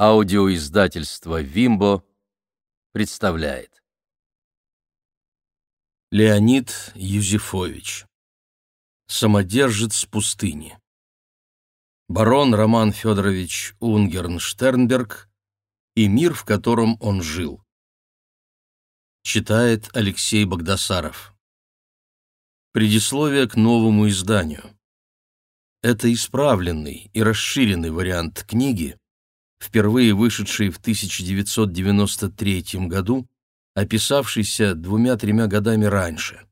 Аудиоиздательство «Вимбо» представляет. Леонид Юзефович. Самодержец пустыни. Барон Роман Федорович Унгерн-Штернберг и мир, в котором он жил. Читает Алексей Богдасаров. Предисловие к новому изданию. Это исправленный и расширенный вариант книги, впервые вышедший в 1993 году, описавшийся двумя-тремя годами раньше.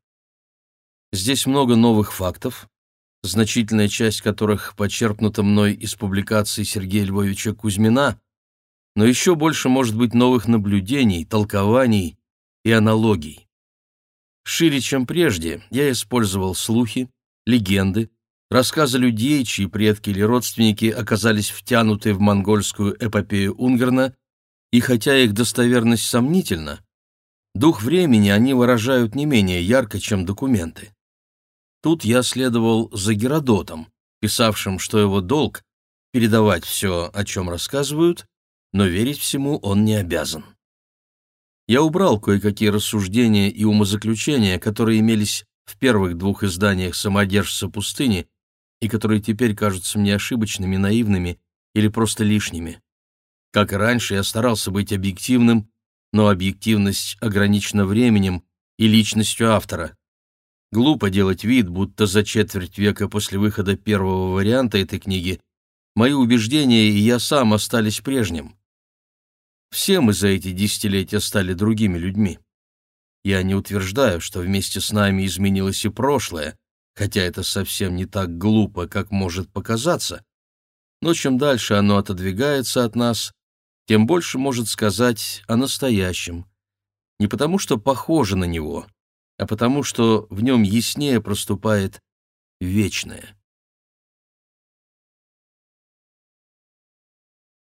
Здесь много новых фактов, значительная часть которых почерпнута мной из публикаций Сергея Львовича Кузьмина, но еще больше может быть новых наблюдений, толкований и аналогий. Шире, чем прежде, я использовал слухи, легенды, рассказы людей, чьи предки или родственники оказались втянуты в монгольскую эпопею Унгерна, и хотя их достоверность сомнительна, дух времени они выражают не менее ярко, чем документы. Тут я следовал за Геродотом, писавшим, что его долг — передавать все, о чем рассказывают, но верить всему он не обязан. Я убрал кое-какие рассуждения и умозаключения, которые имелись в первых двух изданиях «Самодержца пустыни» и которые теперь кажутся мне ошибочными, наивными или просто лишними. Как и раньше, я старался быть объективным, но объективность ограничена временем и личностью автора. Глупо делать вид, будто за четверть века после выхода первого варианта этой книги мои убеждения и я сам остались прежним. Все мы за эти десятилетия стали другими людьми. Я не утверждаю, что вместе с нами изменилось и прошлое, хотя это совсем не так глупо, как может показаться. Но чем дальше оно отодвигается от нас, тем больше может сказать о настоящем. Не потому, что похоже на него, а потому, что в нем яснее проступает вечное.